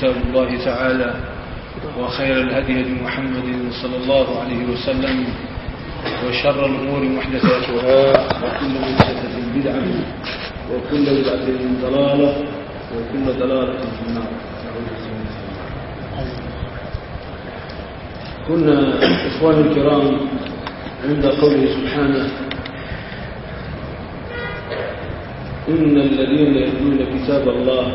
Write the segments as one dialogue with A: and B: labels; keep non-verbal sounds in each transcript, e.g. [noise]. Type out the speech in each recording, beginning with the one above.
A: كتاب الله تعالى وخير الهدي هدي محمد صلى الله عليه وسلم وشر الأمور محدثاتها وكل محدثة بدعة وكل بدعة ضلالة وكل ضلالة في النار. كنا إخواني الكرام عند قوله سبحانه إن الذين يتلون كتاب الله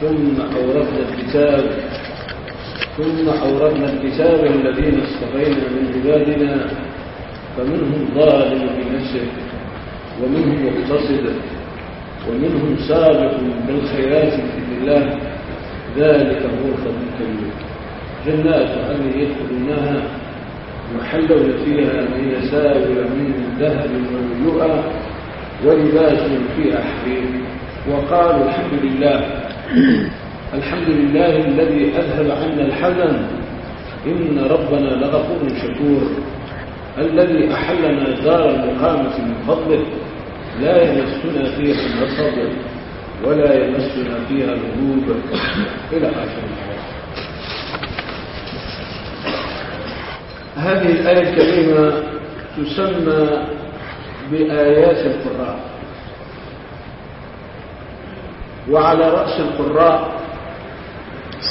A: ثم أورثنا الكتاب ثم أورثنا الكتاب الذين اصطفينا من عبادنا فمنهم ظالم بنفسه ومنهم مقتصد ومنهم سابق بالخيرات بإذن الله ذلك هو الفضل الكبير جنات عدن يدخلونها يحلون فيها من يساور من ذهب ولؤلؤا ولباس فيها حرير وقالوا الحمد لله الحمد لله الذي أذهب عنا الحزن. إن ربنا لغفور شكور. الذي أحلنا دار المقامة من فضله. لا يمسنا فيها النصب ولا يمسنا فيها الغروب إلى آخر هذه الآية الكريمة تسمى بآيات القراء وعلى رأس القراء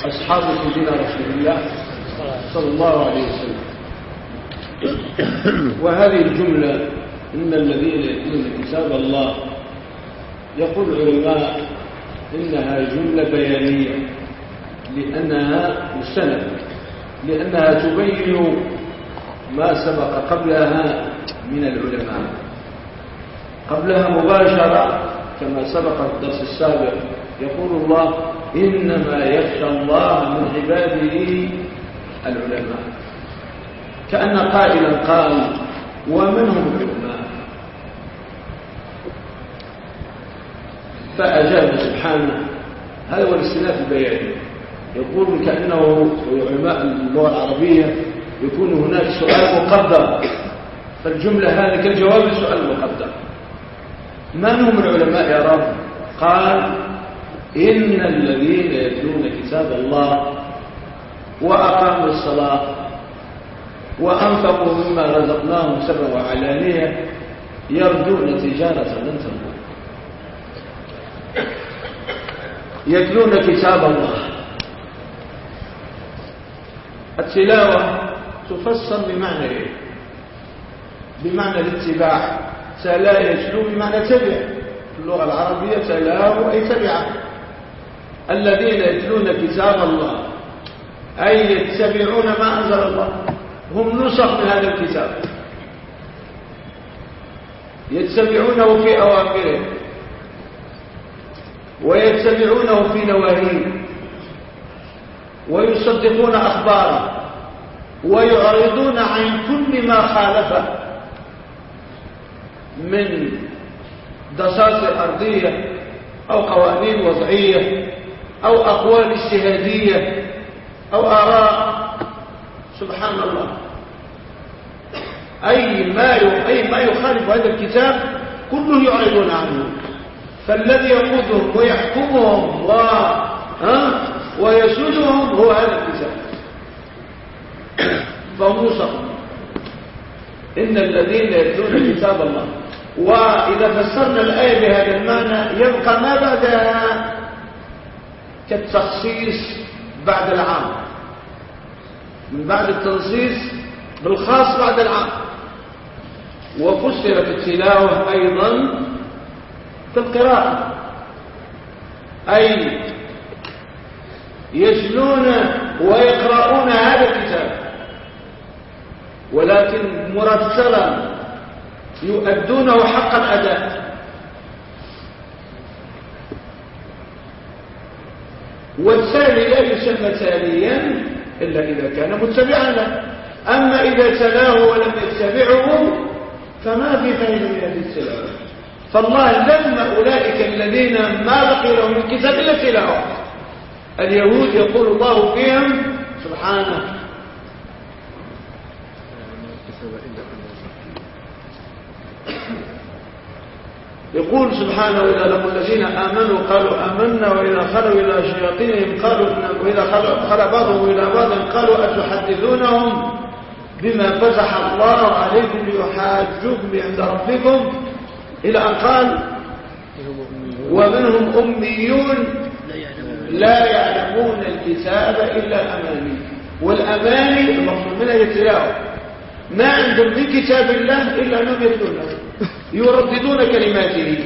A: أصحاب سيدنا رسول الله صلى الله عليه وسلم. وهذه الجملة إن الذين يتلون كتاب الله يقول العلماء إنها جملة بيانية لأنها مستندة لأنها تبين ما سبق قبلها من العلماء. قبلها مباشرة كما سبق الدرس السابق. يقول الله إنما يخشى الله من عباده العلماء. كأن قائلا قال ومنهم العلماء. فأجاب سبحانه هذا هو الاستئناف البياني؟ يقول كأنه علماء اللغة العربية يكون هناك سؤال مقدر فالجملة هذه كالجواب لسؤال مقدر من هم العلماء يا رب؟ قال إن الذين يتلون كتاب الله وأقاموا الصلاة وأنفقوا مما رزقناهم سرا وعلانية يرجون تجارة لن تنبو يتلون كتاب الله. التلاوة تفسر بمعنى إيه؟ بمعنى الاتباع. تلا يتلو بمعنى تبع. في اللغة العربية تلاه أي تبع الذين يتلون كتاب الله. أي يتبعون ما أنزل الله. هم نسخ من هذا الكتاب. يتبعونه في أوامره ويتبعونه في نواهيه. ويصدقون أخباره. ويعرضون عن كل ما خالفه. من دساسة أرضية أو قوانين وضعية. أو أقوال اجتهادية أو آراء. سبحان الله. أي ما أي ما يخالف هذا الكتاب كله يعرضون عنه. فالذي يقودهم ويحكمهم و ويسودهم هو هذا الكتاب. [coughs] فهم إن الذين يتلون كتاب الله. وإذا فسرنا الآية بهذا المعنى يبقى ما بعدها كالتخصيص بعد العام. من بعد التنصيص بالخاص بعد العام. وفسرت التلاوة أيضا في القراءة أي يجلون ويقرؤون هذا الكتاب. ولكن مرتلا يؤدونه حق الأداء والتالي لا يسمى تاليا إلا إذا كان متبعا. له أما إذا تلاه ولم يتبعه فما في فائدة من هذه التلاوة؟ فالله لم أولئك الذين ما بقي لهم من كتاب إلا تلاوة. اليهود يقول الله فيهم سبحانه. يقول سبحانه إذا لقوا الذين آمنوا قالوا آمنا وإذا خلوا إلى شياطينهم قالوا وإذا خلوا بعضهم إلى بعض قالوا أتحدثونهم بما فتح الله عليكم ليحاجوكم عند ربكم؟ إلى أن قال ومنهم أميون لا يعلمون الكتاب إلا الأماني. والأماني المقصود منها يتلاوة ما عندهم من كتاب الله إلا أنهم يتلونه. يرددون كلماته.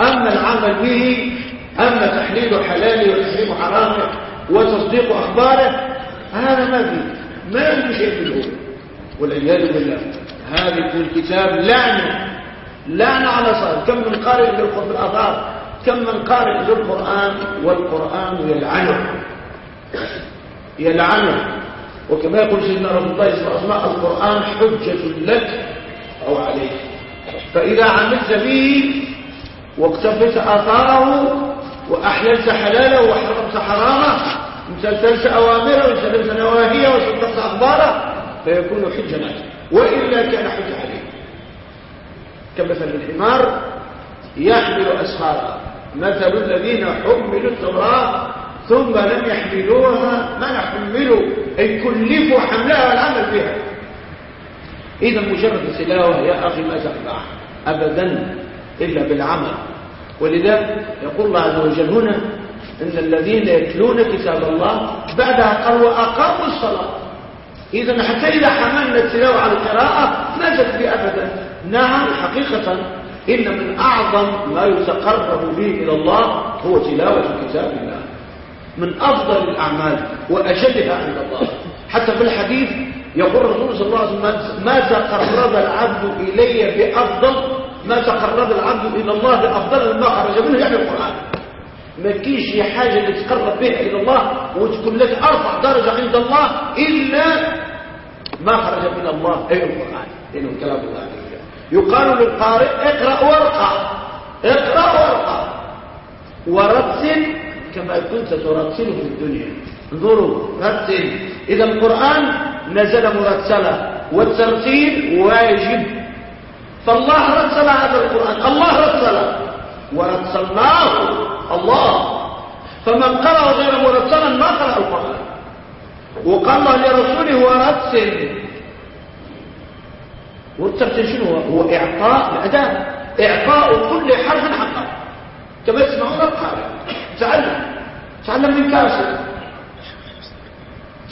A: أما العمل به أما تحليل حلاله وتحريم حرامه وتصديق أخباره هذا ما فيه. ما عنده شيء في الأول والعياذ بالله. هذه الكتاب لعنة. لعنة على صار كم من قارئ بالآثار. كم من قارئ للقرآن والقرآن يلعنه. يلعنه. وكما يقول سيدنا رسول الله صلى الله عليه وسلم القرآن حجة لك أو عليك. فإذا عملت به واقتفيت آثاره وأحللت حلاله وحرمت حرامه امتثلت أوامره وسلمت نواهيه وصدقت أخباره فيكون حجة لك وإلا كان حجة عليك كمثل الحمار يحمل أسفارا مثل الذين حملوا التوراة ثم لم يحملوها ما نحملوا أي كلفوا حملها والعمل بها. إذا مجرد التلاوة يا أخي ما تنفع أبدا إلا بالعمل. ولذا يقول الله عز وجل هنا إن الذين يتلون كتاب الله بعدها قالوا وأقاموا الصلاة. إذا حتى إذا حملنا التلاوة على القراءة ما تكفي أبدا. نعم حقيقة إن من أعظم ما يتقرب به إلى الله هو تلاوة كتاب الله. من أفضل الأعمال وأجلها عند الله. حتى في الحديث يقول الرسول صلى الله عليه وسلم ما تقرب العبد إلي بأفضل ما تقرب العبد إلى الله بأفضل مما خرج منه يعني القرآن. ما كيش حاجة اللي تقرب بها إلى الله وتكون لك أرفع درجة عند الله إلا ما خرج من الله أي القرآن. إنه كلام الله يقال للقارئ اقرأ ورقة اقرأ ورقة ورتل كما كنت ترتله في الدنيا. انظروا رتل. إذا القرآن نزل مرتلا والترتيل واجب. فالله رتل هذا القرآن الله رتل. ورتلناه الله. فمن قرأ غير مرتلا ما قرأ القرآن. وقال الله لرسوله ورتل. والترتيل شنو هو؟ هو إعطاء الأداء. إعطاء كل حرف حقه كما تسمعون القارئ. تعلم. تعلم من كاسر.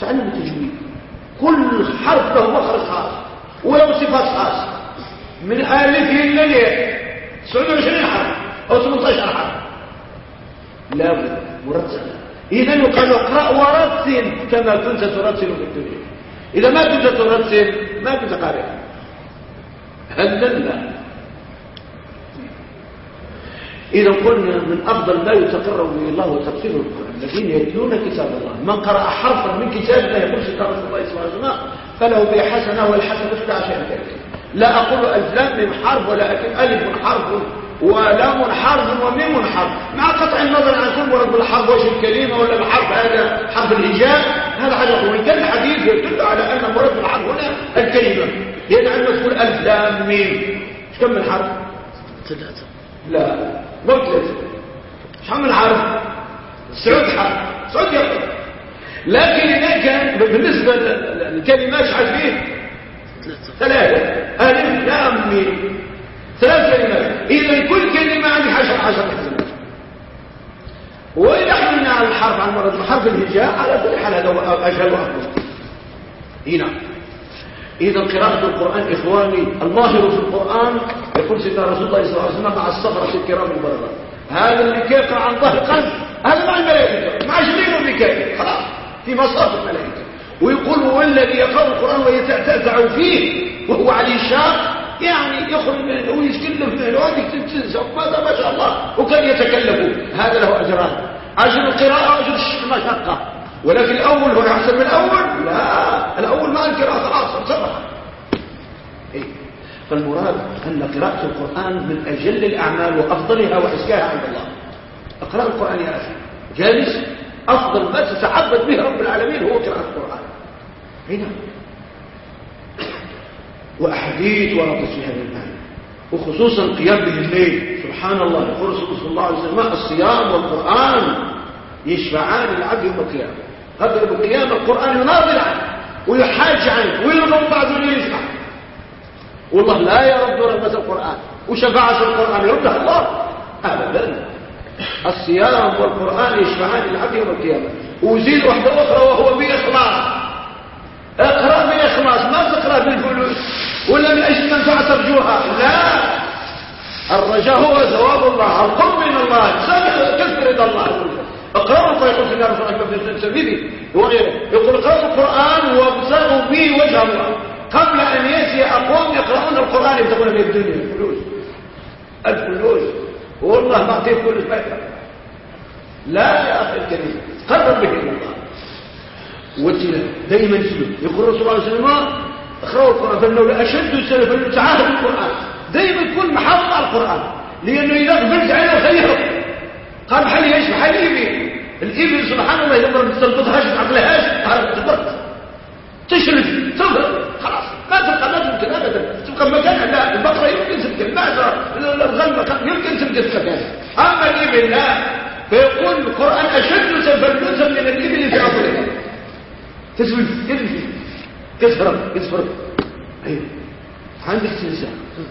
A: تعلم التجويد كل حرف له مخرج خاص وله صفات خاصة. من ألف إلى الياء 29 حرف أو 18 حرف. لا مرتب. إذا يقال اقرأ ورتل كما كنت ترتل في الدنيا. إذا ما كنت ترتل ما كنت قارئا هللنا إذا قلنا من أفضل ما يتقرب به الله وتفسير القرآن الذين يتلون كتاب الله من قرأ حرفا من كتاب الله يقول كتاب الله صلى الله عليه وسلم فله به حسنة والحسنة في عشر لا أقول ألف من حرف ولكن ألف حرف ولام حرف وميم حرف. مع قطع النظر عن كل مرض بالحرف وش الكلمة ولا الحرف هذا حرف الهجاء هذا حاجة وإن كان الحديث يدل على أن مرض بالحرف هنا الكلمة. يعني عندما تقول ألف لام ميم كم من حرف؟ ثلاثة. لا. مو ثلاثة كم من حرف؟ سعود حرف سعود يقول لكن كان بالنسبة للكلمات شحال فيه؟ ثلاثة. ألف لام ميم. ثلاث كلمات. إذا كل كلمة عندي عشر عشر حسنات وإذا حملنا على الحرف عن مرض حرف الهجاء على كل حال هذا أجل وأفضل هنا إذا قراءة القرآن إخواني الماهر في القرآن يقول سيدنا رسول الله صلى الله عليه وسلم مع الصفرة الكرام البررة هذا اللي كيقرأ عن ظهر قلب هذا مع الملائكة مع جبريل وميكائيل خلاص في مصاف الملائكة. ويقول هو الذي يقرأ القرآن ويتأتأتع فيه وهو عليه شاق يعني يخرج من ويتكلم في الوادي تنسى ماذا؟ ما شاء الله. وكان يتكلف هذا له أجران أجر القراءة وأجر المشقة ولكن الأول هو أحسن من الأول؟ لا. الأول ما القراءة خلاص انصبح إيه؟ فالمراد أن قراءة القرآن من أجل الأعمال وأفضلها وأزكاها عند الله. اقرأ القرآن يا أخي. جالس أفضل ما تتعبد به رب العالمين هو قراءة القرآن. هنا وأحاديث وردت في هذا المعنى وخصوصا قيام به الليل. سبحان الله يقول رسول الله عليه وسلم الصيام والقرآن يشفعان العبد يوم القيامة. يوم القيامة القرآن يناظر عنه. ويحاج عنه ويرغب بعض يشفع والله لا يرد رغبة القرآن. وشفاعة القرآن يردها الله. أبدا. الصيام والقرآن يشفعان العبد يوم القيامة. وزيد واحدة أخرى وهو بإخلاص. اقرأ بإخلاص. ما تقرأ بالفلوس ولا من أجل منفعة ترجوها. لا. الرجاء هو ثواب الله. القرب من الله. كثر رضا الله. اقرأوا فيقول في النار صلى الله عليه وسلم وغيره يقول اقرأوا القرآن وابتغوا به وجه الله. قبل أن يأتي أقوام يقرؤون القرآن يبتغون به الدنيا. الفلوس. الفلوس. والله ما أعطيه فلوس ما لا يا أخي الكريم. قرب به الله. والتلاوة دائما يسلم. يقول الرسول صلى الله عليه وسلم اقرأوا القرآن فإنه لأشد السلف تعاهد القرآن. دائما يكون محافظ على القرآن. لأنه إذا قبلت عليه خيره. قال محل إيش محل الإبل الإبل سبحان الله إذا ما تستنبطهاش تعقلهاش تعرف تبرد تشرف تظهر خلاص. ما تبقى ما تمكن أبدا تبقى مكان لا البقرة يمكن تمكن المعزة الغنم يمكن تمكن مكان أما الإبل لا. فيقول القرآن أشد تفلسا من الإبل في تسوي يلفي كسر كسر أيوه عندك تنسى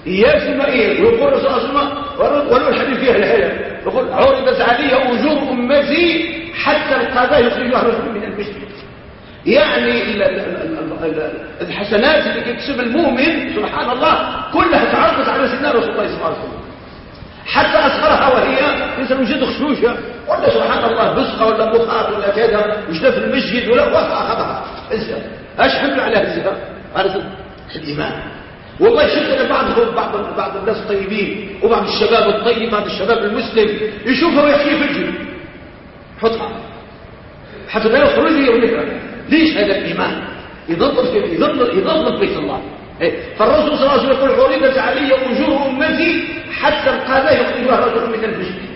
A: إياك ما إيه ويقول الرسول صلى الله عليه وسلم ولو الحديث فيها الحياة يقول عرضت علي اجور أمتي حتى القضاء يخرجها رجل من المسجد يعني الحسنات اللي يكسب المؤمن سبحان الله كلها تعرضت على سيدنا رسول الله صلى الله عليه وسلم. حتى أصغرها وهي مثل وجد خشوشة. ولا سبحان الله بسقة ولا بخار ولا كذا وجد في المسجد ولا أخذها. ازهر إيش حمل عليها الزهر هذا الإيمان. والله شفت بعض بعض بعض الناس الطيبين وبعض الشباب الطيب بعض الشباب المسلم يشوفه ويحكي في الجيب. حطها حتى لا يخرج يرميها ليش هذا الإيمان؟ يضبط يضبط يضبط بيت الله. إيه. فالرسول صلى الله عليه وسلم يقول عرضت علي وجوه أمتي حتى القادة يخرجها رجل من المسجد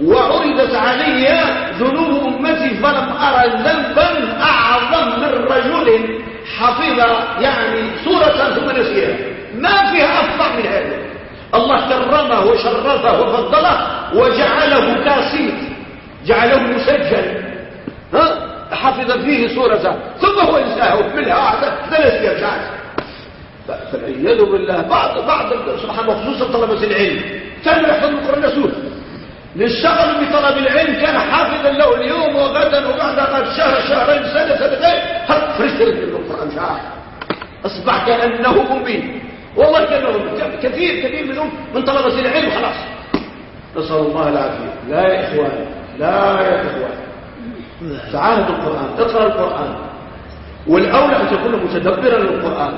A: وعرضت علي ذنوب أمتي فلم أرى ذنبا أعظم من رجل حفظ يعني سورة ثم نسيها. ما فيها أفضل من هذا. الله كرمه وشرفه وفضله وجعله كاسيت جعله مسجل. ها؟ حفظ فيه سورة ثم هو ينساه منها ثلاث يرجعات فالعياذ بالله بعض بعض سبحان الله خصوصا طلبة العلم. كانوا يحفظوا القرآن سورة للشغل بطلب العلم كان حافظا له اليوم وغدا وبعد شهر شهرين سنة سنتين. هل فرشت من القرآن؟ شعار أصبح كأنه مبين. والله كأنه كثير كثير منهم من طلبة العلم خلاص. نسأل الله العافية. لا يا إخوان لا يا إخوان. تعاهد القرآن اقرأ القرآن. والأولى أن تكون متدبرا للقرآن.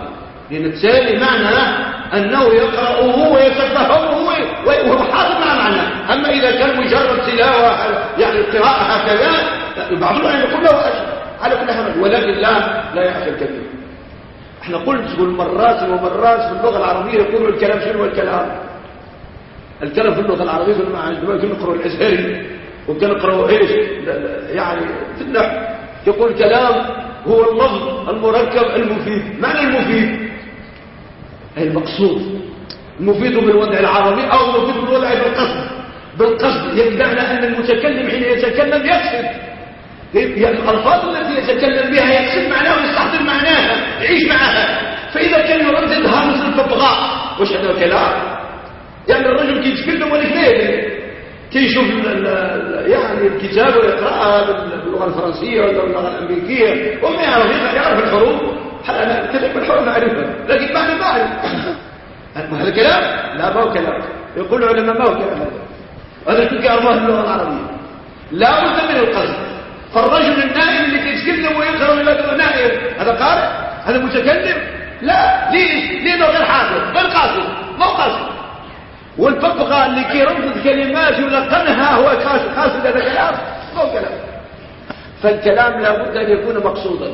A: لأن التالي معنى أنه يقرأه ويتفهمه وهو حاضر مع معناه أما إذا كان مجرد تلاوة يعني قراءة هكذا بعض العلماء يقول له أجل على كل حال ولكن لا لا يعرف الكثير. إحنا قلت تقول مرات ومرات في اللغة العربية يقولوا الكلام شنو؟ الكلام. الكلام في اللغة العربية كنا نقرأ الأزهري نقرأ إيش؟ يعني في النحو. يقول كلام هو اللفظ المركب المفيد. معنى المفيد. المقصود. المفيد بالوضع العربي أو المفيد بالوضع بالقصد. بالقصد يمنعنا أن المتكلم حين يتكلم يقصد. يعني الألفاظ التي يتكلم بها يقصد معناها ويستحضر معناها يعيش معها. فإذا كان يرددها مثل الفبغاء وش هذا الكلام؟ يعني الرجل كي يتكلم ولا كي يشوف يعني الكتاب ويقرأها باللغة الفرنسية ولا باللغة الأمريكية وما يعرف يعرف الحروف. أنا كتب الحروف أعرفها لكن ما أعرف هذا كلام لا ما هو كلام. يقول العلماء ما هو كلام. هذا هذا تلك أرماه اللغة العربية. لا بد من القصد. فالرجل النائم اللي يتكلم ويقرأ إلى نائم. هذا قارئ؟ هذا متكلم؟ لا. ليش؟ لأنه غير حاضر غير قاصد. مو قاصد. والفقهاء اللي كيردد كلمات يلقنها هو قاصد هذا كلام مو كلام. فالكلام لابد أن يكون مقصودا.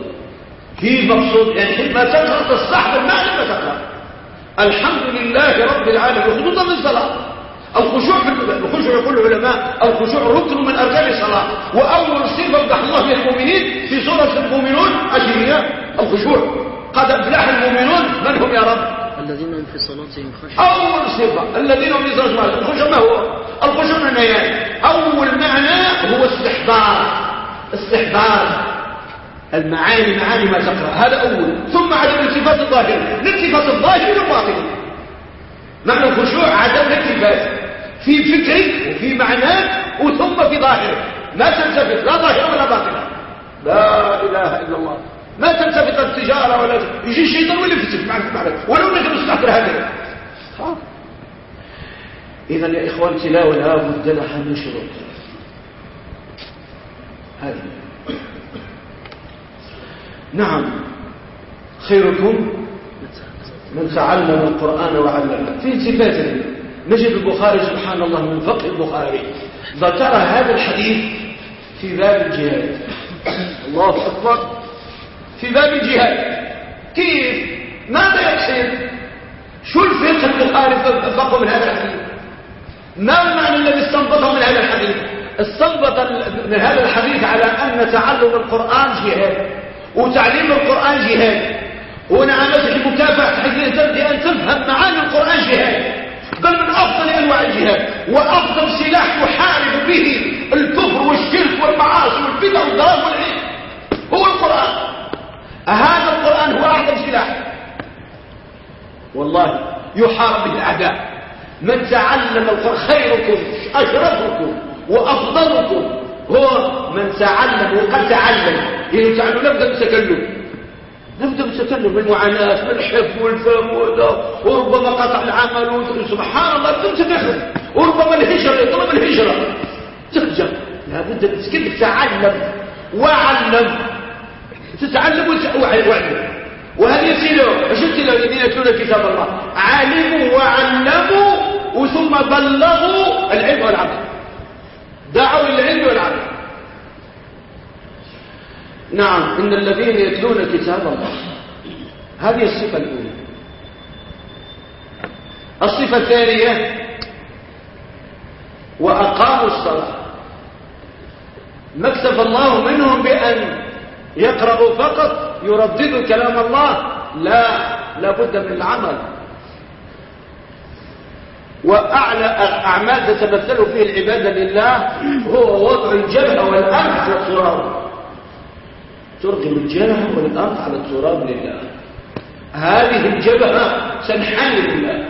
A: كيف مقصود يعني ما تقرا الصح بالمعنى ما تقرا الحمد لله رب العالمين. خصوصا في الصلاه الخشوع الخشوع يقول العلماء الخشوع ركن من أركان الصلاة. وأول صفه وضح الله بها المؤمنين في سورة المؤمنون أجل الخشوع قد أفلح المؤمنون. من هم يا رب؟
B: الذين هم في صلاتهم خشوع.
A: أول صفة. الذين هم في صلاتهم الخشوع ما هو؟ الخشوع من يعني أول معنى هو استحضار استحضار المعاني معاني ما تقرأ. هذا أول. ثم عدم الالتفات الظاهر الالتفات الظاهر والباطن معنى الخشوع عدم الالتفات. في فكرك وفي معناك وثم في ظاهرك ما تلتفت لا ظاهر ولا باطن لا إله إلا الله. ما تلتفت التجارة ولا يجي الشيطان ولا يفتك معك معك ولو انك مستحضر هكذا اذا يا إخوان تلاوة لابد لها من شروط هذه. نعم. خيركم من تعلم القرآن وعلمه. في صفات نجد البخاري سبحان الله من فقه البخاري. ذكر هذا الحديث في باب الجهاد. الله أكبر. في باب الجهاد. كيف؟ ماذا يحسن شو الفقه البخاري فقه من هذا الحديث؟ ما المعنى الذي استنبطه من هذا الحديث؟ استنبط من هذا الحديث على أن تعلم القرآن جهاد. وتعليم القرآن جهاد. هنا عملت المكافحة حيث أن تفهم معاني القرآن جهاد. بل من أفضل أنواع الجهاد وأفضل سلاح يحارب به الكفر والشرك والمعاصي والبدع والضلال والعلم. هو القرآن. هذا القرآن هو أعظم سلاح. والله يحارب به الأعداء. من تعلم القرآن خيركم أشرفكم وأفضلكم هو من تعلم وقد تعلم. يعني تعلم نبدأ بالتكلم نبدأ بالتكلم بالمعاناة بالحب والفهم وربما قطع العمل سبحان الله بدون تدخل. وربما الهجرة يطلب الهجرة. تهجر لابد أن تتعلم وعلم. تتعلم وعلم. وهذه التلاوة إيش التلاوة الذين يتلون كتاب الله. علموا وعلموا وثم بلغوا العلم والعمل. دعوا للعلم والعمل. نعم إن الذين يتلون كتاب الله هذه الصفة الأولى. الصفة الثانية وأقاموا الصلاة. ما اكتفى الله منهم بأن يقرأوا فقط يرددوا كلام الله لا لابد من العمل. وأعلى أعمال تتمثل فيه العبادة لله هو وضع الجبهة والأنف التراب ترغم الجبهة والأنف على التراب لله. هذه الجبهة تنحني لله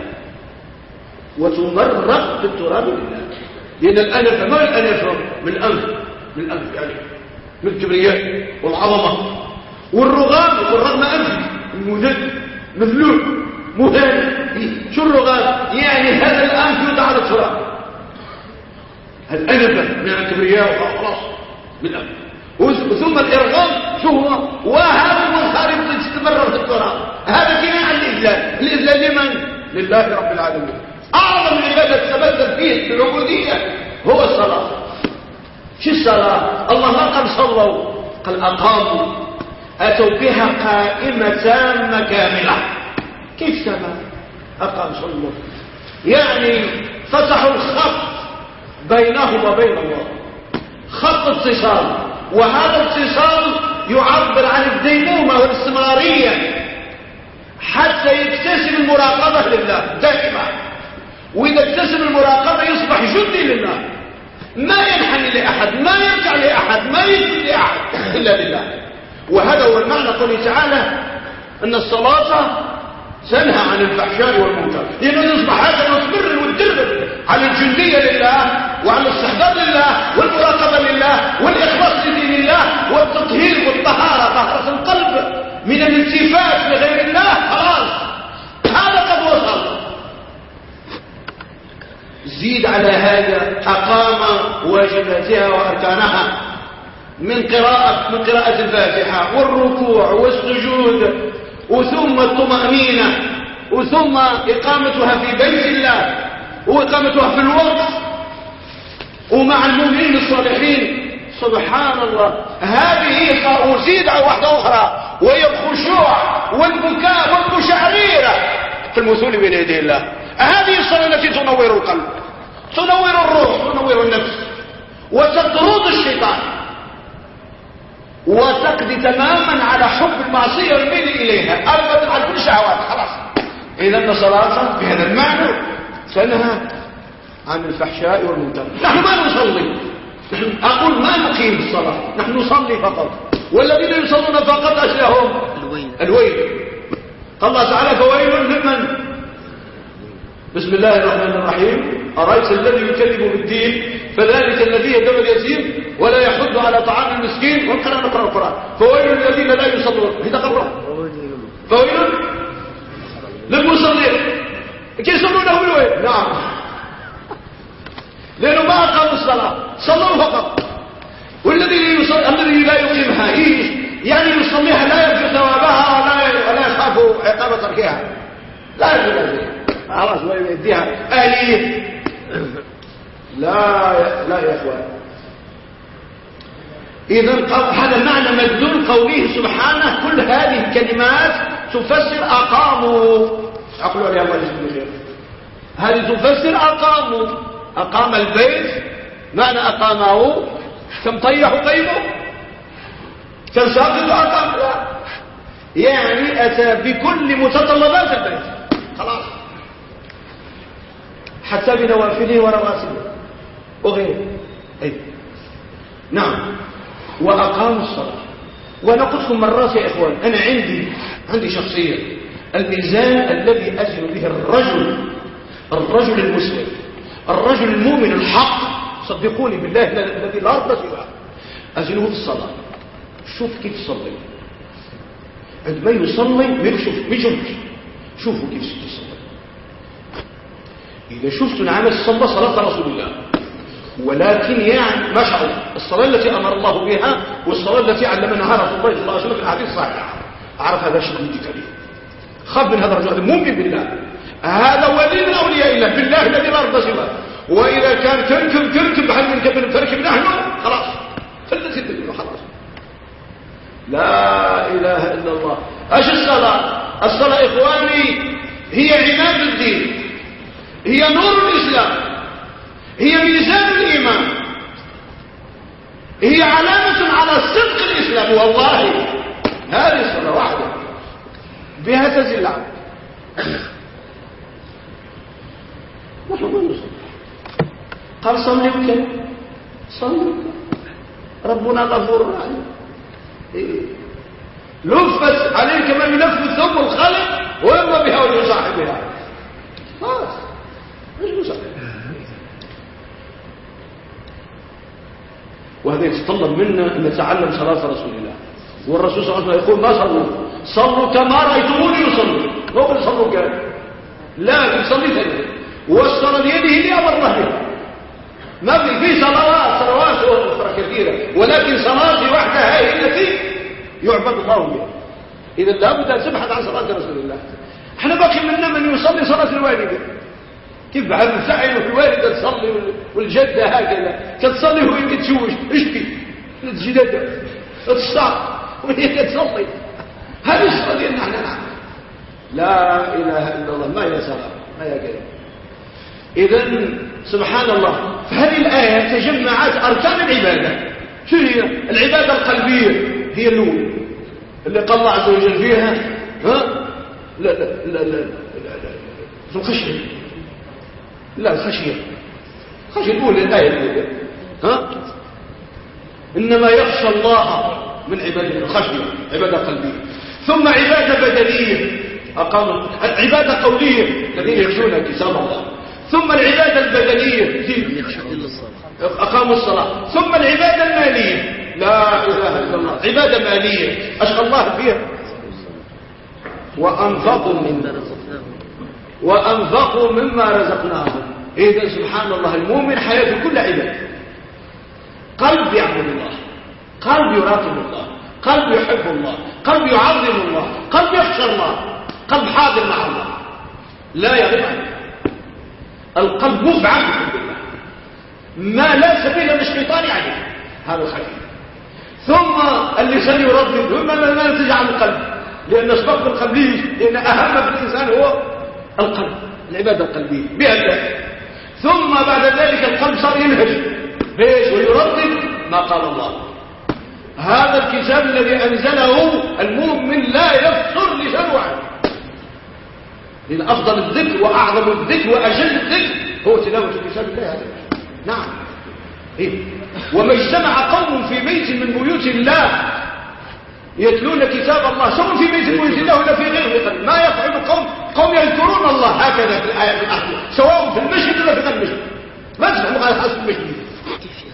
A: وتمرق بالتراب لله. لأن الأنف ما الأنف من الأنف من الأنف يعني. من الكبرياء والعظمة. والرغام والرغم أنف المذل مذلول مهان شو اللغة يعني هذا الآن يوضع على التراب. الأنفة من الكبرياء وخلاص بالأنف ثم هو وهذا هو الخارج تستمر في التراب هذا كناع الإذلال الإذلال لمن؟ لله رب العالمين. أعظم عبادة تبذل فيه العبودية هو الصلاة. شو الصلاة؟ الله ما قال صلوا قال أقاموا. أتوا بها قائمة تامة كاملة. كيف تمام أقام صلوا. يعني فتحوا الخط بينهم وبين الله. خط اتصال. وهذا الاتصال يعبر عن الديمومة والاستمرارية حتى يكتسب المراقبة لله دائما. وإذا اكتسب المراقبة يصبح جندي لله. ما ينحني لأحد ما يرجع لأحد ما يجي لأحد إلا لله. وهذا هو المعنى قوله تعالى أن الصلاة تنهى عن الفحشاء والمنكر. لأنه يصبح هذا المصبر والدرب على الجندية لله وعلى الاستحضار لله والمراقبة لله والإخلاص لدين الله والتطهير والطهارة طهارة القلب من الالتفات لغير الله خلاص. هذا قد وصل. زيد على هذا أقام واجباتها وأركانها من قراءة من قراءة الفاتحة والركوع والسجود وثم الطمأنينة وثم إقامتها في بيت الله وإقامتها في الوقت ومع المؤمنين الصالحين. سبحان الله هذه على واحدة أخرى وهي الخشوع والبكاء والمشاعريرة في المثول بين يدي الله. هذه الصلاة التي تنور القلب تنور الروح تنور النفس وتطرد الشيطان. وتقضي تماما على حب المعصية والميل إليها. أبدا عن كل شهوات. خلاص. إذا الصلاة في هذا المعنى تنهى عن الفحشاء والمنكر. نحن ما نصلي. نحن أقول ما نقيم الصلاة. نحن نصلي فقط. والذين يصلون فقط أشياءهم.
B: الويل.
A: الويل. قال الله تعالى فويل لمن؟ بسم الله الرحمن الرحيم. أرأيت الذي يكذب بالدين فذلك الذي يدم اليتيم ولا يحض على طعام المسكين والقرآن نقرأ القرآن. فويل الذين لا يصلون. هذا قرأ فويل للمصلين. كيف يصلونه بالويل نعم. لأنه ما أقاموا الصلاة. صلوا فقط. والذي الذي لا يقيمها يعني يصليها لا يرجو ثوابها ولا يخاف عقاب تركها. لا يرجو ذلك. خلاص يديها. آلية لا لا يا إخوان. اذا هذا معنى مدلول قوله سبحانه كل هذه الكلمات تفسر أقاموا. عقلوا عليها الله خير. هذه تفسر أقاموا. أقام البيت. معنى أقامه؟ كم طيحوا قيمه كم ساقط اقام لا. يعني أتى بكل متطلبات البيت. خلاص. حتى بنوافله ورواسله وغيره. أي نعم. وأقاموا الصلاة. لكم مرات يا إخوان أنا عندي عندي شخصية. الميزان الذي أزن به الرجل الرجل المسلم الرجل المؤمن الحق. صدقوني بالله الذي لا رب سواه أزنه في الصلاة. شوف كيف تصلي عندما يصلي ما يشوف ما شوفوا كيف تصلي إذا شفت عمل صلى صلاة رسول الله ولكن يعني الله الصلاة التي أمر الله بها والصلاة التي علمناها رسول الله صلى الله عليه وسلم في الحديث الصحيح. أعرف هذا شيء كبير خاف من هذا الرجل. مؤمن بالله. هذا ولي من أولياء الله. بالله الذي لا رب سواه. وإذا كان تركب تركب هل من كبر تركب نحن. خلاص. فلت الدنيا. خلاص. لا إله إلا الله. أش الصلاة؟ الصلاة إخواني هي عماد الدين. هي نور الإسلام. هي ميزان الإيمان. هي علامة على صدق الإسلام. والله هذه الصلاة واحدة بها تزل قال صلي وكل صلي ربنا غفور رحيم. لفت عليك ما يلف الثوب الخلق ويرضى بها ويصاحبها خلاص. إيش مصاحب وهذا يتطلب منا أن نتعلم صلاة رسول الله. والرسول صلى الله عليه وسلم يقول ما صلوا؟ صلوا كما رأيتموني يصلوا مو قل صلوا قال؟ لا يصلي ثاني. والصلاة بيده لأمر الله ما في في صلوات صلوات أخرى كثيرة. ولكن صلاة وحدها هي التي يعبد الله بها. إذا لابد أن تبحث عن صلاة رسول الله. إحنا باقي منا من يصلي صلاة الوالدة. كيف بعد سعي الوالدة تصلي والجدة هكذا كتصلي وهي تشوش اشكي الجدة تصطع وهي تصلي هذه الصلاة ديالنا إحنا نعم لا إله إلا الله ما هي صلاة ما هي كذا إذا سبحان الله في هذه الآية تجمعت أركان العبادة شو هي العبادة القلبية هي الأولى اللي قال الله عز وجل فيها ها لا لا لا لا, لا, لا, لا في الخشية لا الخشية. خشية الأولى الآية الأولى ها؟ إنما يخشى الله من عباده الخشية عبادة قلبية. ثم عبادة بدنية أقاموا عبادة قولية الذين يخشون كتاب الله. ثم العبادة البدنية أقاموا الصلاة. ثم العبادة المالية. لا إله إلا الله. عبادة مالية. أشغل الله فيها. وأنفقوا من وأنفقوا مما رزقناهم. إذا سبحان الله المؤمن حياته كل عبادة قلب يعبد الله قلب يراقب الله قلب يحب الله قلب يعظم الله قلب يخشى الله قلب حاضر مع الله. لا يغيب عنه القلب مفعل بحب الله ما لا سبيل للشيطان عليه هذا الخليل ثم اللسان يردد ثم ما نتج عن القلب. لأن أسباب القلب لأن أهم في الإنسان هو القلب العبادة القلبية بها ثم بعد ذلك القلب صار ينهج. بيش ويردد ما قال الله. هذا الكتاب الذي أنزله المؤمن لا يفصل لسانه عنه لأن أفضل الذكر وأعظم الذكر وأجل الذكر. هو تلاوة كتاب الله هذا نعم. إيه؟ وما اجتمع قوم في بيت من بيوت الله يتلون كتاب الله سواء في بيت من بيوت الله ولا في غيره ما يفعل قوم قوم يذكرون الله هكذا في الآيات الأخيرة سواء في المسجد ولا في غير المسجد. ما تسمعوا على حسب المسجد.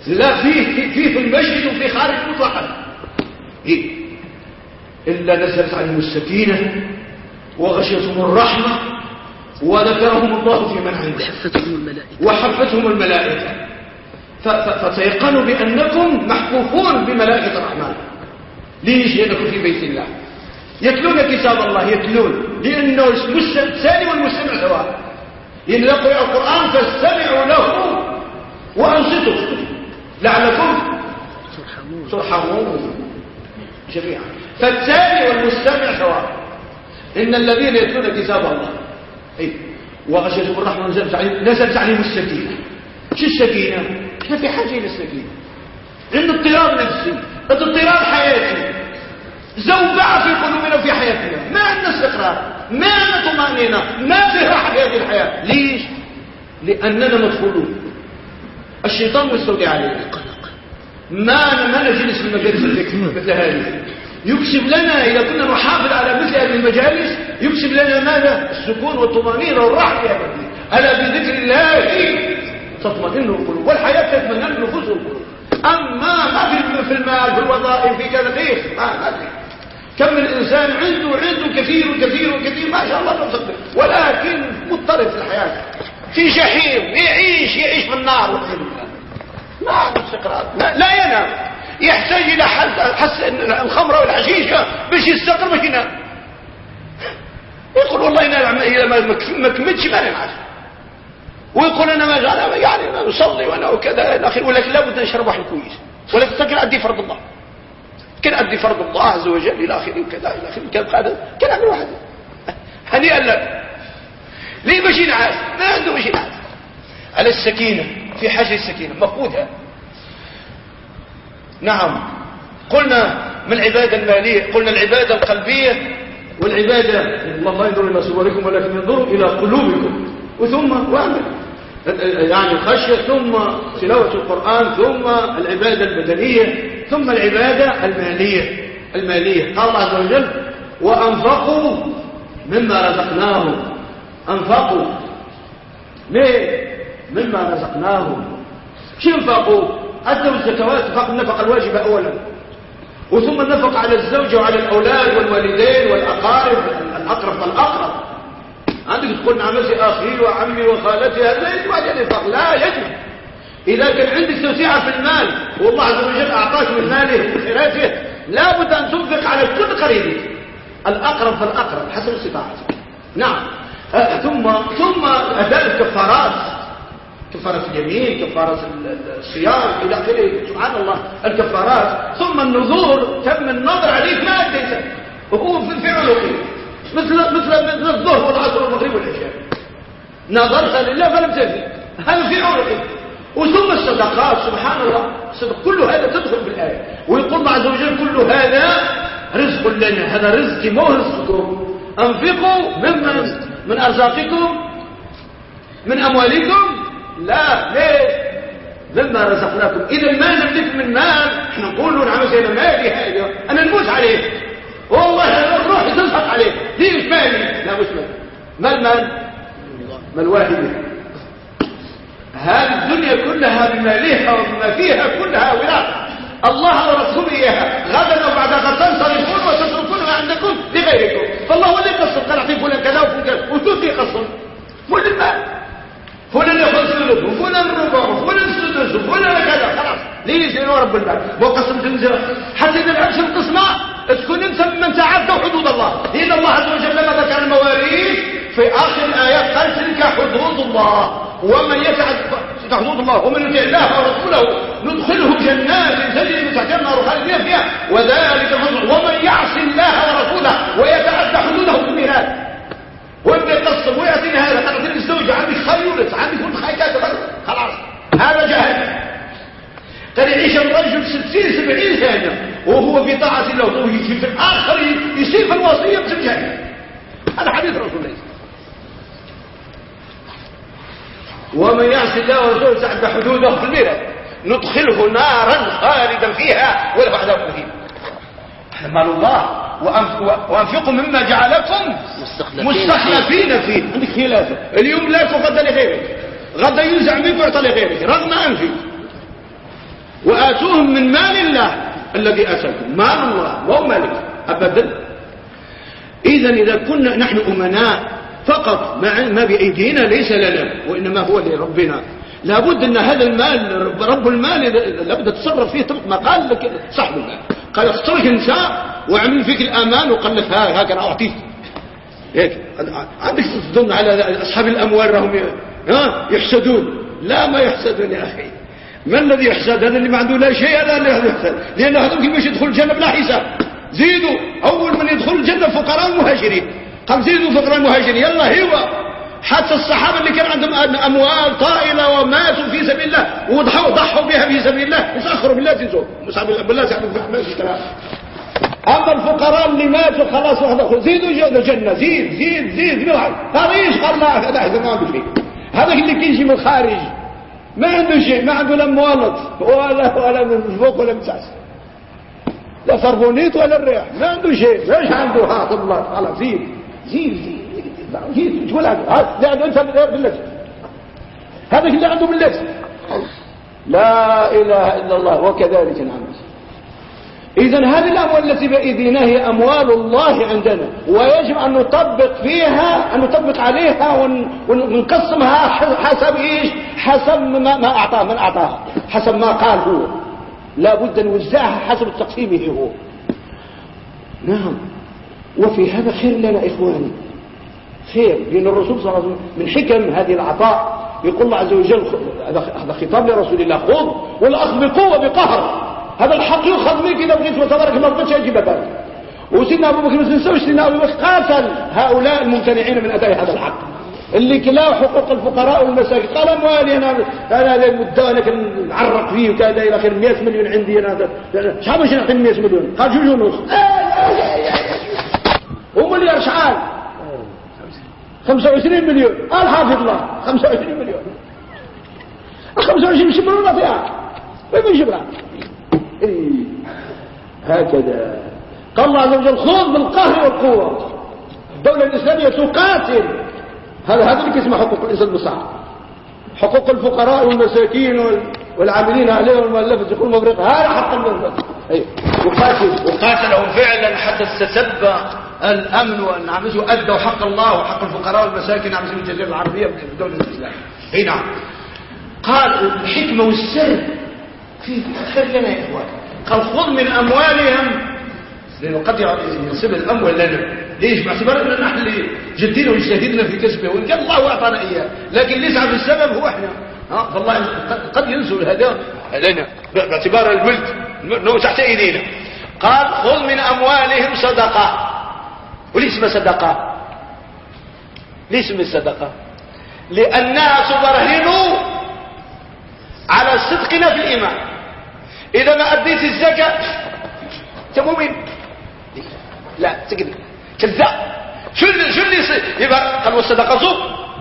A: لا فيه في في المسجد وفي خارج مطلقا إيه؟ إلا نزلت عليهم السكينة وغشيتهم الرحمة وذكرهم الله في من عنده.
B: وحفتهم الملائكة.
A: وحفتهم الملائكة. فتيقنوا بأنكم محفوفون بملائكة الرحمن. ليش لأنكم في بيت الله؟ يتلون كتاب الله يتلون لأنه الثاني والمستمع سواء إن يقرأ القرآن فاستمعوا له وأنصتوا. لعلكم
B: ترحمون.
A: جميعا. فالتالي والمستمع سواء إن الذين يتلون كتاب الله. إيه. وغشيتهم الرحمة نزلت عليهم نزلت عليهم السكينة. شو السكينة؟ إحنا في حاجة إلى السكينة. عند اضطراب نفسي اضطراب حياتي. زوبعة في قلوبنا وفي حياتنا. ما عندنا استقرار ما عندنا طمأنينة ما في راحة في هذه الحياة. ليش؟ لأننا مدخولون الشيطان مستودع علينا.
B: قلق
A: ما ما نجلس في مجالس مثل هذه. يكسب لنا إذا كنا نحافظ على مثل هذه المجالس يكسب لنا ماذا؟ السكون والطمأنينة والراحة في هذا ألا بذكر الله؟ تطمئن القلوب والحياة تطمئن النفوس والقلوب. أما ما في المال في الوظائف في كذا خير ما في كم من إنسان عنده عنده كثير وكثير وكثير ما شاء الله لا تصدق ولكن مضطرب في الحياة. في جحيم يعيش يعيش في النار. ما عنده استقرار. لا ينام. يحتاج إلى حس الخمرة والحشيشة باش يستقر باش ينام. يقول والله إذا ما كملتش ما ننعس ويقول أنا ما أنا يعني أنا أصلي وأنا وكذا. إلى اخره ولكن لابد نشرب واحد كويس. ولكن أدي فرض الله. كان أدي فرض الله عز وجل إلى آخره وكذا إلى آخره. كان كان عامل واحد. [laughs] هنيئا لك ليه باش ينعس ما عنده باش ينعس على السكينة في حاجة السكينة. مفقودها نعم. قلنا من العبادة المالية؟ قلنا العبادة القلبية. والعبادة الله ينظر إلى صوركم ولكن ينظر إلى قلوبكم. وثم وعمل يعني الخشية ثم تلاوة القرآن ثم العبادة البدنية ثم العبادة المالية. المالية. قال الله عز وجل وأنفقوا مما رزقناهم. أنفقوا. ليه؟ مما رزقناهم. شو انفقوا أدوا الزكوات فقط النفقة الواجبة أولا. وثم النفقة على الزوجة وعلى الأولاد والوالدين والأقارب الأقرب فالأقرب عندك تقول نعم أخي وعمي وخالتي هذا يجب على الإنفاق لا يجب. إذا كان عندك توسعة في المال والله عز وجل أعطاك من ماله من خيراته لا بد أن تنفق على كل قريب. الأقرب فالأقرب حسب استطاعتك. نعم. آه، ثم ثم أداء الكفارات. كفارة اليمين كفارة الصيام إلى آخره. سبحان الله. الكفارات. ثم النذور تم النظر عليك ما أديته وهو في في عنقه مثل مثل مثل الظهر والعصر والمغرب والعشاء. نظرت لله فلم تفي هذا في عنقه وثم الصدقات سبحان الله. الصدق كل هذا تدخل في الآية. ويقول الله عز وجل كل هذا رزق لنا. هذا رزق مو رزقكم أنفقوا ممن من أرزاقكم من أموالكم. لا ليه؟ مما رزقناكم. إذا ما نملك من مال إحنا نقول له نعم سيدنا مالي هذا أنا نموت عليه. والله الروح تنفق عليه. ليش مالي لا مش مالي ما المال ما الواحدة هذه الدنيا كلها بمالها وبما فيها كلها ولاء الله ورسوله غدا أو بعد غد تنصرفون وتتركونها عندكم لغيركم. فالله هو اللي يقصر. قال اعطي فلان كذا وفلان كذا. وتوتي يقصر. فلان المال فلان ياخذ ثلث وفلان الربع وفلان السدس وفلان كذا. خلاص. ليش لأنه رب البعد وقسمت الجنة حتى إذا العرش القسمة تكون انت من تعدى حدود الله. لأن الله عز وجل لما ذكر المواريث في آخر الآيات قال تلك حدود الله. ومن يتعد حدود الله. ومن يطع الله ورسوله ندخله جنات تجري من تحتها النار خالدين فيها. وذلك الفضل ومن يعصي الله ورسوله ويتعدى حدوده في الميراث ويبدا يقسم ويعطيني هذا تعطيني الزوجه عندك خيولت عندك كنت خيكات خلاص. هذا جهل قد يعيش الرجل ستين سبعين سنة. وهو في طاعة الله ويجي في الآخر يصير في الوصية بسجن هذا حديث رسول الله. ومن يعصي الله ورسوله تعد حدوده في ندخله نارا خالدا فيها ولا عذاب مهين. مال الله. وأنفقوا مما جعلكم مستخلفين فيه. عندك خلافه اليوم لا غدا لغيرك. غدا ينزع منك ويعطى لغيرك. رغم أنفك. وآتوهم من مال الله. الذي أتاكم. مال الله وهو مالك. أبدا. اذا إذا كنا نحن أمناء فقط ما بأيدينا ليس لنا وإنما هو لربنا. لابد أن هذا المال رب المال لابد تصرف فيه ما قال لك صاحب المال. قال اخترك انت وعمل فيك الأمان وقال لك هكذا أعطيك هيك. عندك تظن على أصحاب الأموال رهم ها يحسدون. لا ما يحسدون يا أخي. ما الذي يحسد؟ هذا اللي ما عنده لا شيء هذا اللي يحسد. لأن هذا كيف يدخل الجنة بلا حساب؟ زيدوا. أول من يدخل الجنة فقراء المهاجرين خمسين فقراء المهاجرين يلا هو حتى الصحابة اللي كان عندهم أموال طائلة وماتوا في سبيل الله. وضحوا ضحوا بها في سبيل الله. يسخروا بالله تنسوا مصعب بالله تعمل ما أما الفقراء اللي ماتوا خلاص واحد زيدوا الجنة زيد زيد زيد هذا إيش قال لا هذا هذا ما عنده شيء. هذا اللي كيجي من الخارج. ما عنده شيء ما عنده لا موالط ولا ولا من فوق ولا من تحت. لا فربونيت ولا الريح ما عنده شيء. إيش عنده؟ ها الله خلاص زيد زيد زيد زيد تقول هذا لا عنده انت بالله. هذا اللي عنده بالله لا إله إلا الله وكذلك نعمل اذا هذه الأموال التي بايدينا هي أموال الله عندنا ويجب أن نطبق فيها أن نطبق عليها ونقسمها حسب إيش؟ حسب ما, اعطاه من اعطاها حسب ما قال هو. لا بد أن نوزعها حسب تقسيمه هو. نعم. وفي هذا خير لنا إخواني. خير لأن الرسول صلى الله عليه وسلم من حكم هذه العطاء يقول الله عز وجل هذا خطاب لرسول الله خذ والأخذ بقوة بقهر. هذا الحق يؤخذ منك إذا بغيت وتبارك ما بغيتش أجيب بالك وسيدنا أبو بكر ما تنسوش سيدنا أبو بكر قاتل هؤلاء الممتنعين من أداء هذا الحق. اللي كلا حقوق الفقراء والمساكين. قال اموالي أنا أنا المده أنا كنعرق فيه وكذا إلى آخر 100 مليون عندي أنا. شحال باش نعطي 100 مليون؟ قال جوج ونص ومليار شحال 25 مليون. قال حافظ الله. 25 مليون. 25 مش مليون فيها وين بنجيبها. هكذا. قال الله عز وجل خذ بالقهر والقوة. الدولة الإسلامية تقاتل. هذا هذا اللي اسمه حقوق الإنسان بالصح حقوق الفقراء والمساكين والعاملين عليهم والمؤلفة يقول مبرق هذا حق المؤلفة إيه. وقاتل وقاتلهم فعلا حتى استتب الأمن وأن أدوا حق الله وحق الفقراء والمساكن عمسوا الجزيرة العربية في دولة الإسلام. اي نعم. قال الحكمة والسر. في خير لنا يا إخوان. قال خذ من أموالهم. لأنه قد ينسب الأموال لنا ليش؟ باعتبار أننا نحن اللي جدينا واجتهدنا في كسبه وإن كان الله أعطانا إياه. لكن ليس في السبب هو إحنا. ها؟ فالله قد ينزل هذا لنا باعتبار الولد. انه تحت إيدينا. قال خذ من أموالهم صدقة. وليش ما صدقة. ليش من صدقة. لأنها تبرهن على صدقنا في الإيمان. إذا ما أديت الزكاة انت مؤمن لا تكذب كذاب شو اللي شو اللي يبقى قال والصدقه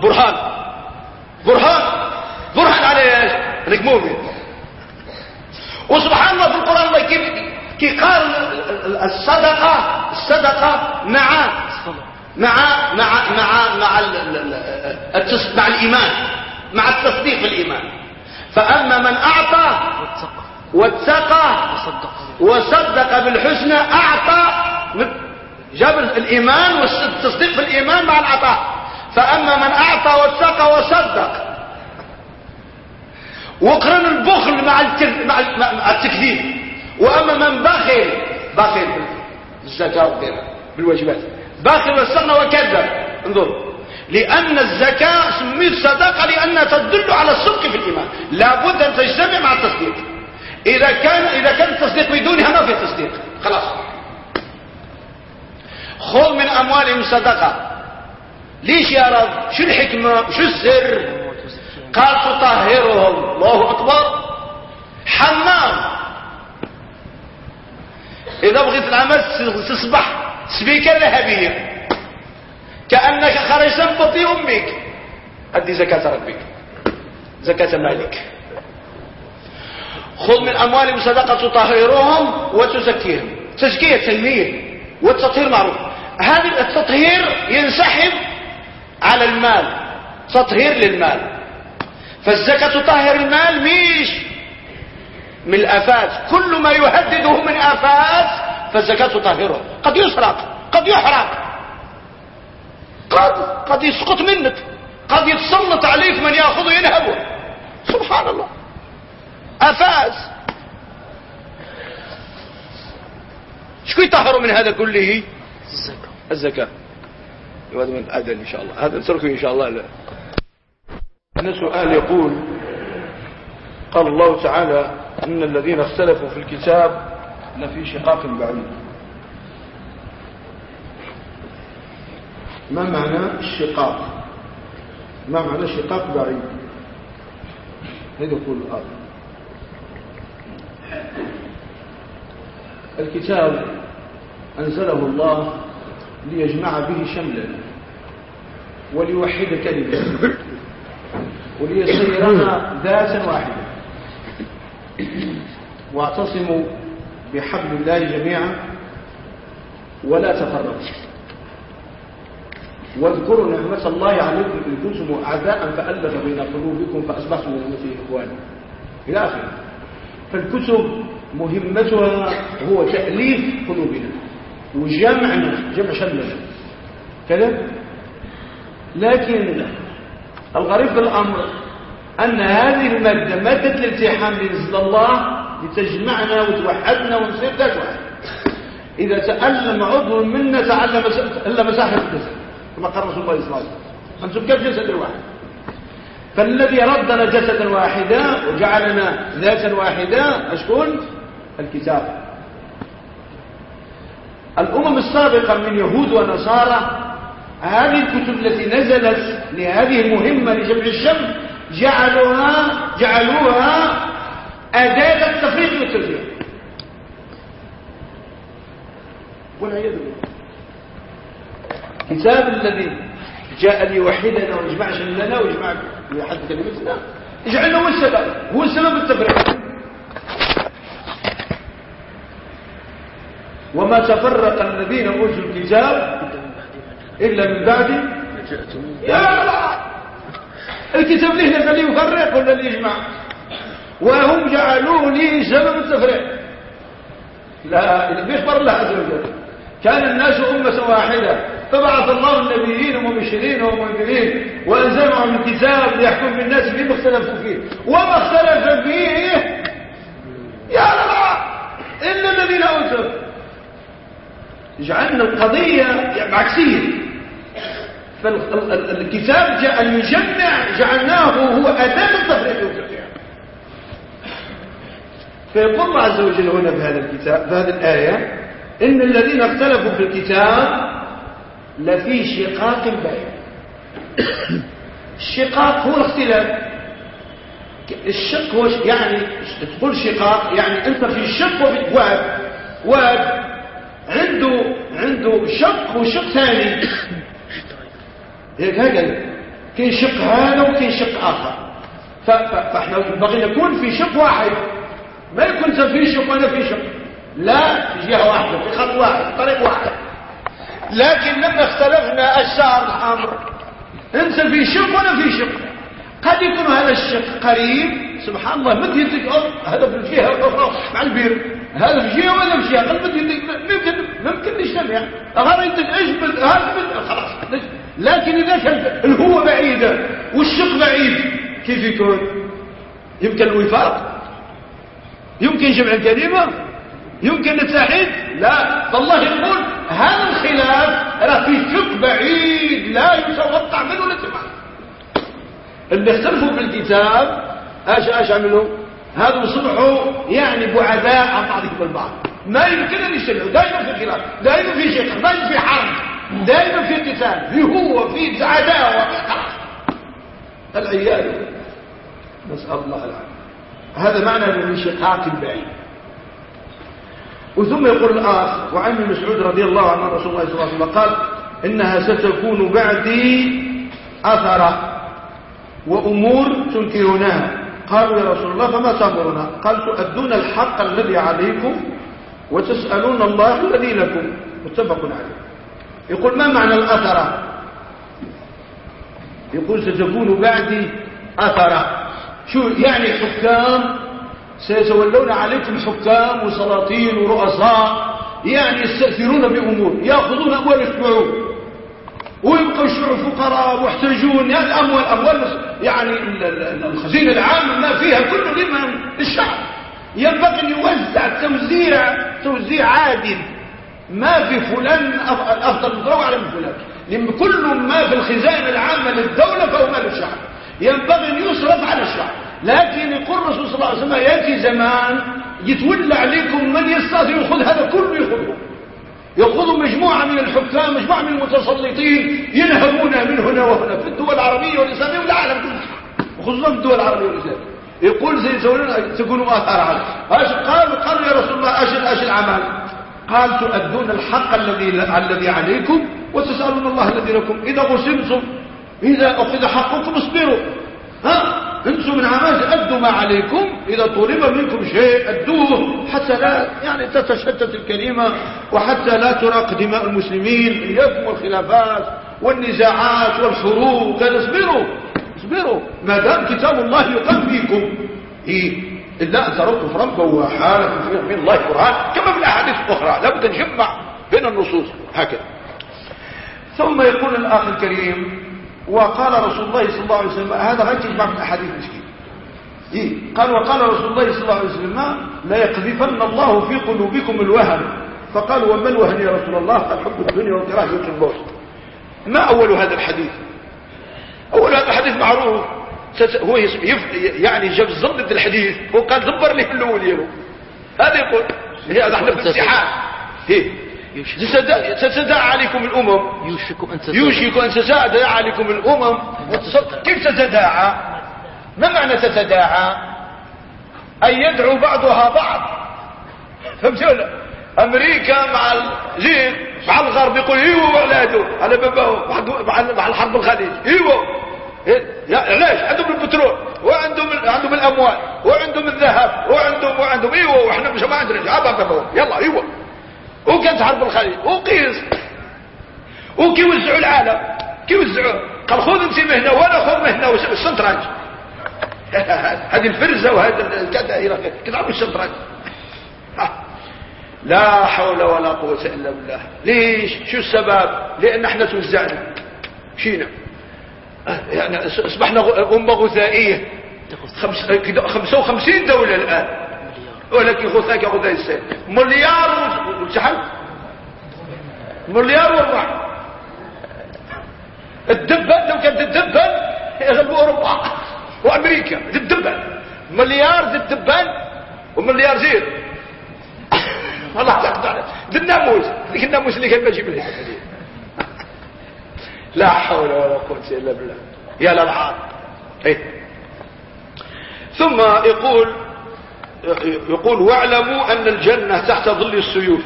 A: برهان. برهان. برهان على انك مؤمن وسبحان الله في القرآن الله قال الصدقه الصدقة مع مع مع مع مع مع الإيمان. مع التصديق بالايمان فأما من اعطى واتقى وصدق بالحسنى. أعطى جاب الإيمان والتصديق بالإيمان مع العطاء. فأما من أعطى واتقى وصدق
C: وقرن البخل مع مع التكذيب. وأما من بخل بخل بالزكاة بالواجبات. بخل واستغنى وكذب. انظر. لأن الزكاة سميت صدقة لأنها تدل على الصدق في الإيمان. لابد أن تجتمع مع التصديق. إذا كان إذا كان التصديق بدونها ما في تصديق. خلاص. خذ من اموالهم صدقة. ليش يا رب؟ شو الحكمة؟ شو السر؟ قال تطهرهم. الله أكبر. حمام. إذا بغيت العمل تصبح سبيكة ذهبية. كأنك خرجت من بطن أمك. أدي زكاة ربك. زكاة مالك. خذ من أموالهم صدقة تطهرهم وتزكيهم. تزكية تنمية والتطهير معروف. هذا التطهير ينسحب على المال. تطهير للمال. فالزكاة تطهر المال ميش؟ من الآفات. كل ما يهدده من آفات فالزكاة تطهره. قد يسرق قد يحرق. قد قد يسقط منك. قد يتسلط عليك من يأخذه ينهبه سبحان الله. آفات شكو يطهر من هذا كله؟ الزكاة. الزكاة. هذا من الأدن إن شاء الله. هذا نتركه إن شاء الله. لا.
A: هنا سؤال يقول قال الله تعالى إن الذين اختلفوا في الكتاب لفي شقاق بعيد. ما معنى الشقاق؟ ما معنى الشقاق بعيد؟ هذا يقول الآية الكتاب أنزله الله ليجمع به شملا وليوحد كلمة وليصيرنا ذاتا واحدة واعتصموا بحبل الله جميعا ولا تفرقوا. واذكروا نعمة الله عليكم إن كنتم أعداء فألف بين قلوبكم فأصبحتم بنعمته إخوانا إلى آخره. فالكتب مهمتها هو تأليف قلوبنا وجمعنا جمع شملنا. كذا؟ لكن الغريب في الأمر أن هذه المادة مادة الالتحام بنزل الله لتجمعنا وتوحدنا ونصير ذات واحد. إذا تألم عضو منا تعلم إلا مساحة الجسد كما قال رسول الله صلى الله عليه وسلم. أنتم كالجسد الواحد؟ فالذي ردنا جسدا واحدا وجعلنا ذاتا واحدة أشكون؟ الكتاب. الأمم السابقة من يهود ونصارى هذه الكتب التي نزلت لهذه المهمة لجمع الشمس جعلوها جعلوها أداة التفريق والتفريق والعياذ بالله. كتاب الذي جاء ليوحدنا ويجمع شملنا ويجمع لحد كلمتنا يجعلنا هو السبب هو السبب التفريق. وما تفرق الذين أوتوا الكتاب إلا من بعد يا الله. الكتاب ليه نزل يفرق ولا اللي يجمع؟ وهم جعلوه لي سبب التفريق. لا بيخبر الله عز وجل؟ كان الناس أمة واحدة. فبعث الله النبيين ومبشرين ومنذرين وأنزل معهم الكتاب ليحكم بالناس فيما اختلفوا فيه وما اختلف فيه يا الله. إلا الذين أوتوا. جعلنا القضية عكسية. فالكتاب جاء أن يجمع جعلناه هو أداة التفريق فيقول الله عز وجل هنا بهذا الكتاب بهذه الآية إن الذين اختلفوا في الكتاب لفي شقاق بعيد الشقاق هو الاختلاف. الشق هو يعني تقول شقاق يعني أنت في الشق وفي واد واد عنده عنده شق وشق ثاني. هيك هكذا كاين شق هذا وكاين شق آخر. فاحنا ينبغي نكون في شق واحد. ما يكون في شق وأنا في شق. لا في جهة واحدة في خط واحد طريق واحد. لكن لما اختلفنا الشعر الحمر. انت في شق وأنا في شق. قد يكون هذا الشق قريب. سبحان الله مد يدك هذا في الجهة الأخرى مع البير. هذا في جهه ولا في جهه مد يدك ممكن ممكن نجتمع غير انت اجبد هذا خلاص. لكن إذا كان الهو بعيدة والشق بعيد كيف يكون؟ يمكن الوفاق؟ يمكن جمع الكلمة؟ يمكن التحيد لا. فالله يقول هذا الخلاف راه في شك بعيد لا يتوقع منه الاتفاق اللي اختلفوا في الكتاب اش اش عملوا؟ هذا صبحوا يعني بعداء عن بعضهم البعض ما يمكن أن يجتمعوا دائما في خلاف دائما في شق دائما في حرب. دائما في قتال. في هو في عداوة. العيال. نسأل الله العافية. هذا معنى الانشقاق البعيد وثم يقول الآخر وعن ابن مسعود رضي الله عنه رسول الله صلى الله عليه وسلم قال إنها ستكون بعدي أثرة وأمور تنكرونها. قالوا يا رسول الله فما تأمرنا؟ قال تؤدون الحق الذي عليكم وتسألون الله الذي لكم. متفق عليه. يقول ما معنى الأثرة يقول ستكون بعدي أثرة شو يعني حكام؟ سيتولون عليكم حكام وسلاطين ورؤساء يعني يستأثرون بأمور يأخذون أموال الشعوب ويبقوا الشعوب فقراء محتاجون يعني الأموال أموال. يعني الخزينة العامة ما فيها كله لمن الشعب ينبغي أن يوزع توزيع توزيع عادل. ما في فلان أفضل مضروع على من فلان. لأن كل ما في الخزائن العامة للدولة فهو مال الشعب ينبغي أن يصرف على الشعب. لكن يقول الرسول صلى الله عليه وسلم يأتي زمان يتولى عليكم من يستطيع يأخذ هذا كله يأخذه. يأخذ مجموعة من الحكام مجموعة من المتسلطين ينهبون من هنا وهنا في الدول العربية والإسلامية والعالم كله. خصوصا في الدول العربية والإسلامية. يقول سيسولون تكونوا آثار عنه إيش قال قال يا رسول الله إيش إيش العمل قال تؤدون الحق الذي الذي عليكم وتسألون الله الذي لكم. إذا غسلتم إذا أخذ حقكم اصبروا. ها؟ أنتم من عماز أدوا ما عليكم. إذا طلب منكم شيء أدوه. حتى لا يعني تتشتت الكلمة وحتى لا تراق دماء المسلمين. إياكم والخلافات والنزاعات والحروب قال اصبروا اصبروا. ما دام كتاب الله يقام فيكم. إيه إلا أن تروا كفرا بواحا من الله قرآن. كما في الأحاديث الأخرى. لابد نجمع بين النصوص. هكذا. ثم يقول الآخر الكريم وقال رسول الله صلى الله عليه وسلم هذا غير تجمع من أحاديث مسكين إيه؟ قال وقال رسول الله صلى الله عليه وسلم لا يقذفن الله في قلوبكم الوهن. فقال وما الوهن يا رسول الله؟ قال حب الدنيا وكراهية الموت ما أول هذا الحديث؟ أول هذا الحديث معروف. هو يعني جاب ضد الحديث. وقال دبر لي في الأول يلو هذا يقول هذا إحنا في الامتحان. ستداعى عليكم الأمم.
B: يوشك أن
A: تتداعى. عليكم الأمم. كيف تتداعى؟ ما معنى تتداعى؟ أن يدعو بعضها بعض. فهمت ولا؟ أمريكا مع الجيل مع الغرب يقول إيوه ولاده على بابه مع الحرب الخليج. إيوه. علاش عندهم البترول وعندهم عندهم الأموال وعندهم الذهب وعندهم وعندهم إيوه وإحنا مش ما عندنا يلا إيوه. وكانت حرب الخليج وقيس. وكيوزعوا العالم كيوزعوا. قال خذ انت مهنة وأنا خذ مهنة والشطرنج [laughs] هذه الفرزة وهذا الكذا كتعرفوا الشطرنج. لا حول ولا قوة إلا بالله. ليش؟ شو السبب؟ لأن إحنا توزعنا. مشينا يعني أصبحنا أمة خمسة وخمسين دولة الآن. ولكن غثاك غثاء السيد مليار وشحن مليار وربع الدبة لو كانت الدبة يغلبوا أوروبا وأمريكا. الدبة. مليار الدبان ومليار زير. والله تقطع ذي الناموس. ذيك الناموس اللي كان ماشي بالهيك لا حول ولا قوة إلا بالله. يا للعار. إيه. ثم يقول يقول واعلموا أن الجنة تحت ظل السيوف.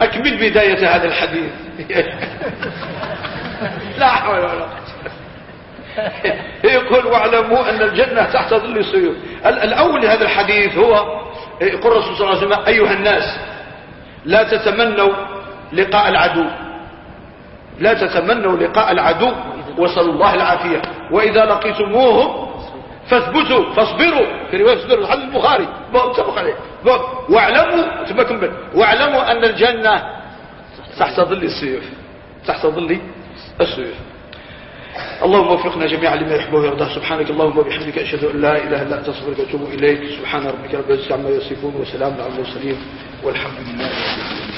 A: أكمل بداية هذا الحديث. [laughs] لا حول ولا [laughs] يقول واعلموا أن الجنة تحت ظل السيوف. الأول هذا الحديث هو يقول الرسول صلى الله عليه وسلم أيها الناس لا تتمنوا لقاء العدو. لا تتمنوا لقاء العدو وصلوا الله العافية. وإذا لقيتموهم فاثبتوا فاصبروا. في رواية اصبروا حديث البخاري. متفق عليه. واعلموا ثم واعلموا أن الجنة تحت ظل السيوف تحت ظل السيوف اللهم وفقنا جميعا لما يحبه ويرضاه سبحانك اللهم وبحمدك أشهد أن لا إله إلا أنت أستغفرك وأتوب إليك. سبحان ربك رب العزة عما يصفون وسلام على المرسلين. والحمد لله رب العالمين.